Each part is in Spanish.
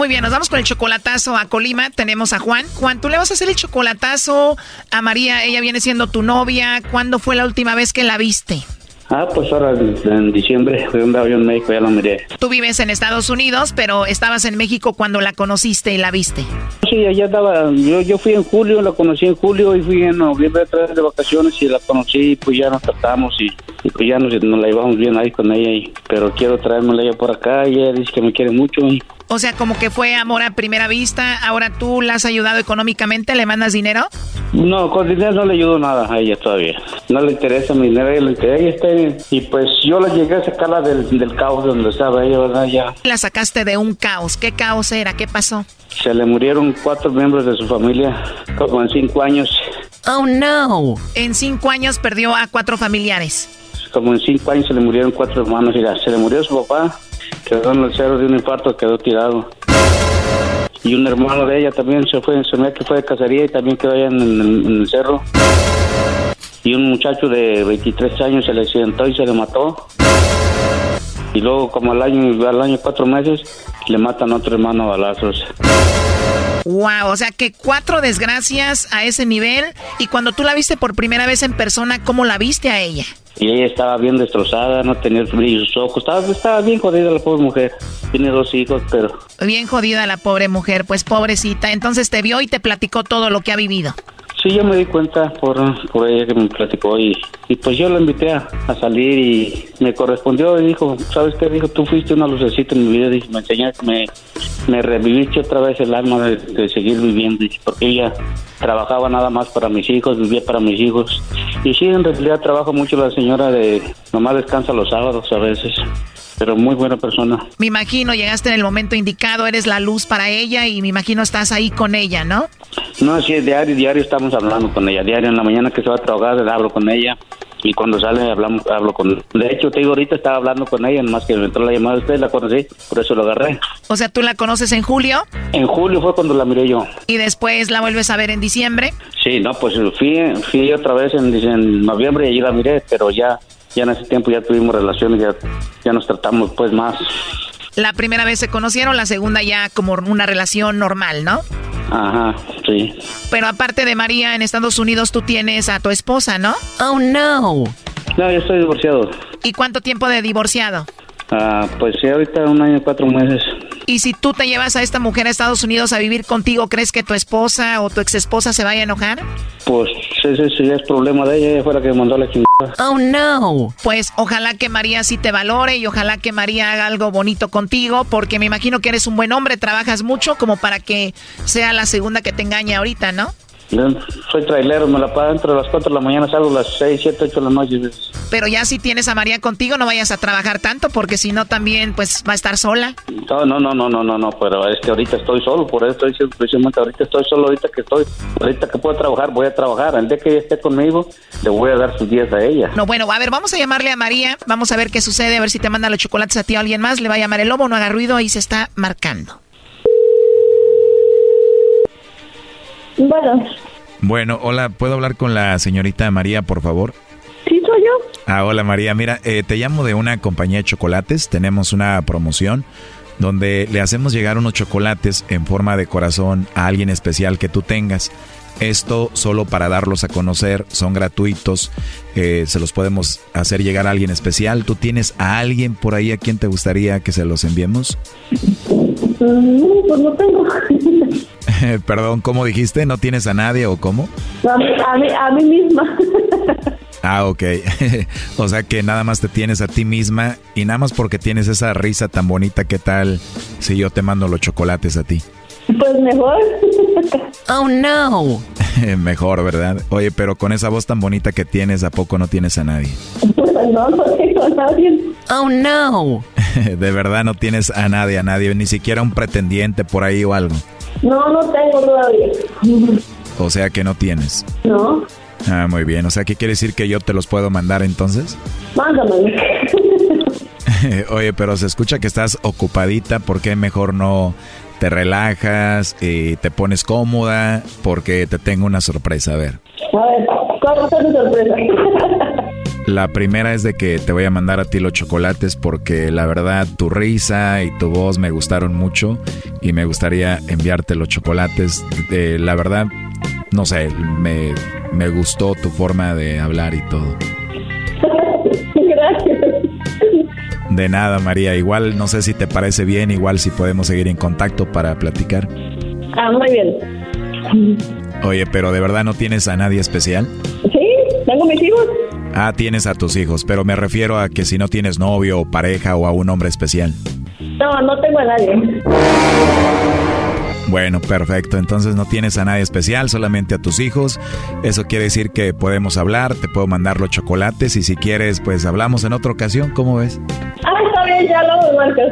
Muy bien, nos vamos con el chocolatazo a Colima. Tenemos a Juan. Juan, tú le vas a hacer el chocolatazo a María. Ella viene siendo tu novia. ¿Cuándo fue la última vez que la viste? Ah, pues ahora en diciembre fui un avión en México, ya la miré. Tú vives en Estados Unidos, pero estabas en México cuando la conociste y la viste. Sí, allá estaba, yo, yo fui en julio, la conocí en julio y fui en noviembre a de vacaciones y la conocí y pues ya nos tratamos y, pues ya nos, la llevamos bien ahí con ella, y, pero quiero traérmela ella por acá y ella dice que me quiere mucho y o sea, como que fue amor a primera vista. Ahora tú la has ayudado económicamente, ¿le mandas dinero? No, con dinero no le ayudo nada a ella todavía. No le interesa mi dinero, ella, ella está Y pues yo la llegué a sacarla del, del caos donde estaba ella, ¿verdad? Ya. La sacaste de un caos. ¿Qué caos era? ¿Qué pasó? Se le murieron cuatro miembros de su familia como en cinco años. Oh, no. En cinco años perdió a cuatro familiares. Como en cinco años se le murieron cuatro hermanos. Mira, se le murió su papá, quedó en el cerro de un infarto, quedó tirado. Y un hermano de ella también se fue, se me que fue de cacería y también quedó allá en, el cerro. Y un muchacho de 23 años se le accidentó y se le mató. Y luego, como al año, al año cuatro meses, le matan a otro hermano a balazos. Wow, o sea que cuatro desgracias a ese nivel. Y cuando tú la viste por primera vez en persona, ¿cómo la viste a ella? Y ella estaba bien destrozada, no tenía brillo sus ojos, estaba, estaba bien jodida la pobre mujer. Tiene dos hijos, pero... Bien jodida la pobre mujer, pues pobrecita. Entonces te vio y te platicó todo lo que ha vivido. Sí, yo me di cuenta por, por ella que me platicó y, y pues yo la invité a, salir y me correspondió y dijo, ¿sabes qué? Dijo, tú fuiste una lucecita en mi vida, y me enseñaste, me, me reviviste otra vez el alma de, seguir viviendo, porque ella trabajaba nada más para mis hijos, vivía para mis hijos. Y sí, en realidad trabaja mucho la señora de, nomás descansa los sábados a veces pero muy buena persona. Me imagino, llegaste en el momento indicado, eres la luz para ella y me imagino estás ahí con ella, ¿no? No, sí, diario, diario estamos hablando con ella, diario en la mañana que se va a trabajar, hablo con ella y cuando sale hablamos, hablo con De hecho, te digo, ahorita estaba hablando con ella, más que me entró la llamada de usted, la conocí, por eso lo agarré. O sea, ¿tú la conoces en julio? En julio fue cuando la miré yo. ¿Y después la vuelves a ver en diciembre? Sí, no, pues fui, fui otra vez en, en noviembre y allí la miré, pero ya ya en ese tiempo ya tuvimos relaciones, ya, ya nos tratamos pues más. La primera vez se conocieron, la segunda ya como una relación normal, ¿no? Ajá, sí. Pero aparte de María, en Estados Unidos tú tienes a tu esposa, ¿no? Oh, no. No, yo estoy divorciado. ¿Y cuánto tiempo de divorciado? Ah, pues sí, ahorita un año y cuatro meses. Y si tú te llevas a esta mujer a Estados Unidos a vivir contigo, ¿crees que tu esposa o tu ex esposa se vaya a enojar? Pues ese, ese es problema de ella, ella fue la que me mandó la chingada. Oh no. Pues ojalá que María sí te valore y ojalá que María haga algo bonito contigo, porque me imagino que eres un buen hombre, trabajas mucho como para que sea la segunda que te engañe ahorita, ¿no? Soy trailero, me la pago entre las 4 de la mañana, salgo a las 6, 7, 8 de la noche. Pero ya si tienes a María contigo, no vayas a trabajar tanto, porque si no también pues va a estar sola. No, no, no, no, no, no, no, pero es que ahorita estoy solo, por eso estoy diciendo precisamente ahorita estoy solo, ahorita que estoy, ahorita que puedo trabajar, voy a trabajar. El día que ella esté conmigo, le voy a dar sus días a ella. No, bueno, a ver, vamos a llamarle a María, vamos a ver qué sucede, a ver si te manda los chocolates a ti o a alguien más, le va a llamar el lobo, no haga ruido, ahí se está marcando. Bueno. Bueno, hola, ¿puedo hablar con la señorita María, por favor? Sí, soy yo. Ah, hola María, mira, eh, te llamo de una compañía de chocolates, tenemos una promoción donde le hacemos llegar unos chocolates en forma de corazón a alguien especial que tú tengas. Esto solo para darlos a conocer, son gratuitos, eh, se los podemos hacer llegar a alguien especial. ¿Tú tienes a alguien por ahí a quien te gustaría que se los enviemos? No, pues no tengo. Perdón, ¿cómo dijiste? ¿No tienes a nadie o cómo? A mí, a mí, misma. Ah, ok. o sea que nada más te tienes a ti misma y nada más porque tienes esa risa tan bonita, ¿qué tal si yo te mando los chocolates a ti? Pues mejor. oh, no. mejor, ¿verdad? Oye, pero con esa voz tan bonita que tienes, ¿a poco no tienes a nadie? no, no tengo a nadie. Oh, no. de verdad no tienes a nadie, a nadie, ni siquiera un pretendiente por ahí o algo. No, no tengo todavía. O sea que no tienes. No. Ah, muy bien. O sea, ¿qué quiere decir que yo te los puedo mandar entonces? Mándame. Oye, pero se escucha que estás ocupadita. ¿Por qué mejor no te relajas y te pones cómoda? Porque te tengo una sorpresa. A ver. A ver, ¿cuál va a ser mi sorpresa? La primera es de que te voy a mandar a ti los chocolates porque la verdad tu risa y tu voz me gustaron mucho y me gustaría enviarte los chocolates. Eh, la verdad, no sé, me, me gustó tu forma de hablar y todo. Gracias. De nada, María. Igual no sé si te parece bien, igual si podemos seguir en contacto para platicar. Ah, muy bien. Oye, pero de verdad no tienes a nadie especial? Sí, tengo mis hijos. Ah, tienes a tus hijos, pero me refiero a que si no tienes novio o pareja o a un hombre especial. No, no tengo a nadie. Bueno, perfecto. Entonces no tienes a nadie especial, solamente a tus hijos. Eso quiere decir que podemos hablar, te puedo mandar los chocolates y si quieres, pues hablamos en otra ocasión. ¿Cómo ves? Ah, está bien, ya lo marco.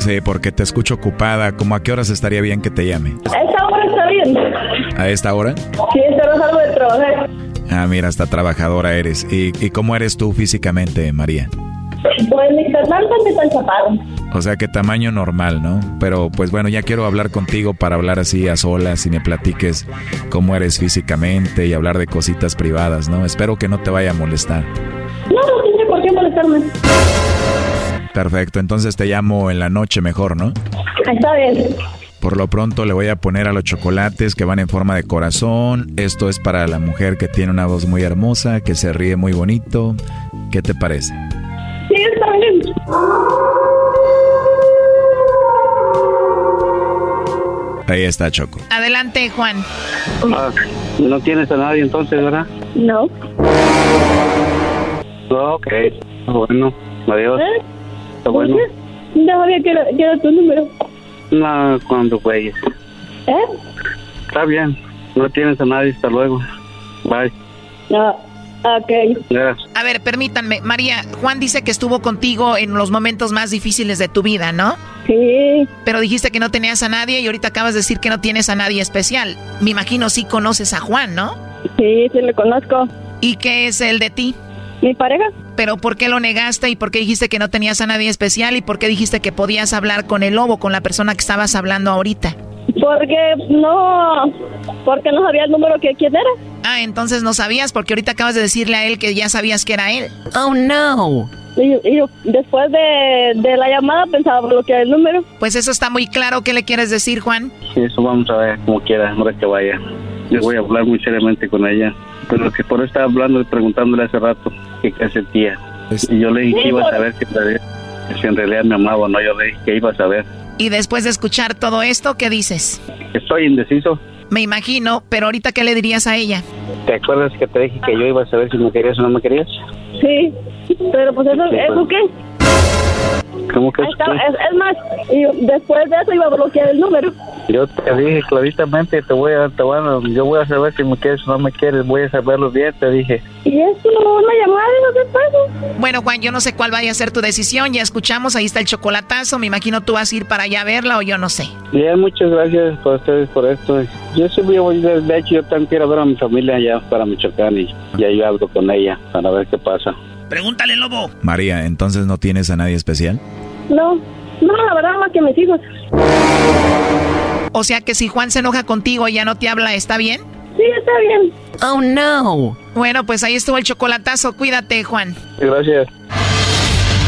Sí, porque te escucho ocupada. ¿Cómo a qué horas estaría bien que te llame? A esta hora está bien. ¿A esta hora? Sí, pero salgo de trabajar. Ah, mira, hasta trabajadora eres. ¿Y, y cómo eres tú físicamente, María? Pues mis hermanos están chapados. O sea, que tamaño normal, ¿no? Pero pues bueno, ya quiero hablar contigo para hablar así a solas y me platiques cómo eres físicamente y hablar de cositas privadas, ¿no? Espero que no te vaya a molestar. No, no tiene por qué molestarme. Perfecto, entonces te llamo en la noche mejor, ¿no? Está bien. Por lo pronto le voy a poner a los chocolates que van en forma de corazón. Esto es para la mujer que tiene una voz muy hermosa, que se ríe muy bonito. ¿Qué te parece? Sí, está bien. Ahí está Choco. Adelante, Juan. Ah, no tienes a nadie entonces, ¿verdad? No. No, ok. Bueno, adiós. ¿Eh? Está bueno. No sabía que era, que era tu número. No, cuando güeyes. ¿Eh? Está bien. No tienes a nadie. Hasta luego. Bye. No. Ok. Gracias. A ver, permítanme. María, Juan dice que estuvo contigo en los momentos más difíciles de tu vida, ¿no? Sí. Pero dijiste que no tenías a nadie y ahorita acabas de decir que no tienes a nadie especial. Me imagino sí conoces a Juan, ¿no? Sí, sí le conozco. ¿Y qué es el de ti? ¿Mi pareja? Pero ¿por qué lo negaste y por qué dijiste que no tenías a nadie especial y por qué dijiste que podías hablar con el lobo, con la persona que estabas hablando ahorita? Porque no. Porque no sabía el número que quién era. Ah, entonces no sabías porque ahorita acabas de decirle a él que ya sabías que era él. Oh no. Y, y yo, después de, de la llamada pensaba bloquear el número. Pues eso está muy claro. ¿Qué le quieres decir, Juan? Sí, eso vamos a ver como quiera, que vaya. Yo voy a hablar muy seriamente con ella. Pero que por eso estaba hablando y preguntándole hace rato que qué sentía. Y yo le dije que iba a saber que si en realidad me amaba o no. Yo le dije que iba a saber. Y después de escuchar todo esto, ¿qué dices? Estoy indeciso. Me imagino, pero ahorita ¿qué le dirías a ella? ¿Te acuerdas que te dije que yo iba a saber si me querías o no me querías? Sí. Pero pues eso, Sí, ¿eso qué? ¿Cómo que Ahí eso está, qué? es, es más, y después de eso iba a bloquear el número. Yo te dije claritamente, te voy a, te voy a- yo voy a saber si me quieres o no me quieres, voy a saberlo bien, te dije. Y eso, una llamada de qué pasa. Bueno, Juan, yo no sé cuál vaya a ser tu decisión. Ya escuchamos, ahí está el chocolatazo. Me imagino tú vas a ir para allá a verla o yo no sé. Bien, muchas gracias por ustedes por esto. Yo siempre voy, de, de hecho, yo también quiero ver a mi familia allá para Michoacán y ya yo hablo con ella para ver qué pasa. Pregúntale, lobo. María, ¿entonces no tienes a nadie especial? No, no, la verdad más que mis hijos. O sea que si Juan se enoja contigo y ya no te habla, ¿está bien? Sí, está bien. Oh no. Bueno, pues ahí estuvo el chocolatazo. Cuídate, Juan. Gracias.